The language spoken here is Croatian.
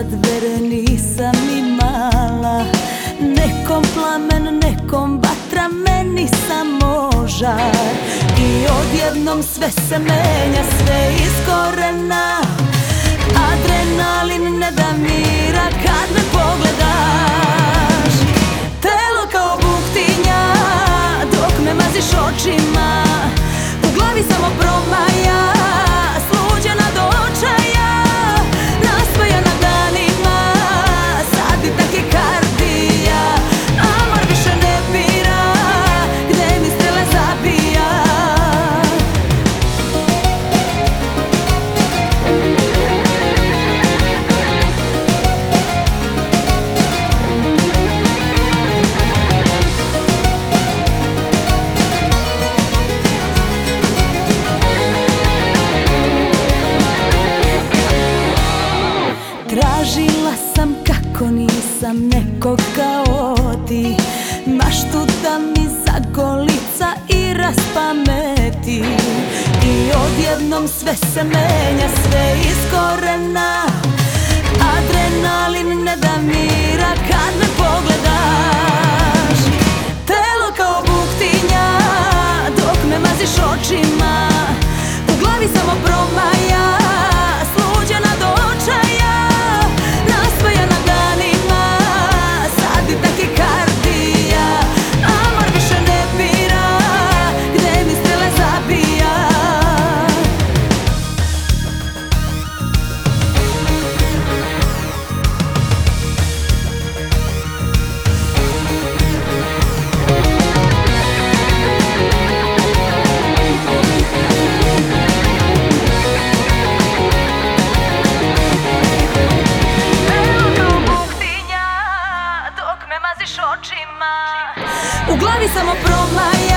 sad vere nisam imala. Nekom plamen, nekom odjednom sve se menja, sve iz korena Adrenalin ne da mira Tražila sam kako nisam nekog kao ti Maštu da mi zagolica i raspameti. I odjednom sve se menja, sve iz korena Adrenalin ne da mira glavi samo promlaje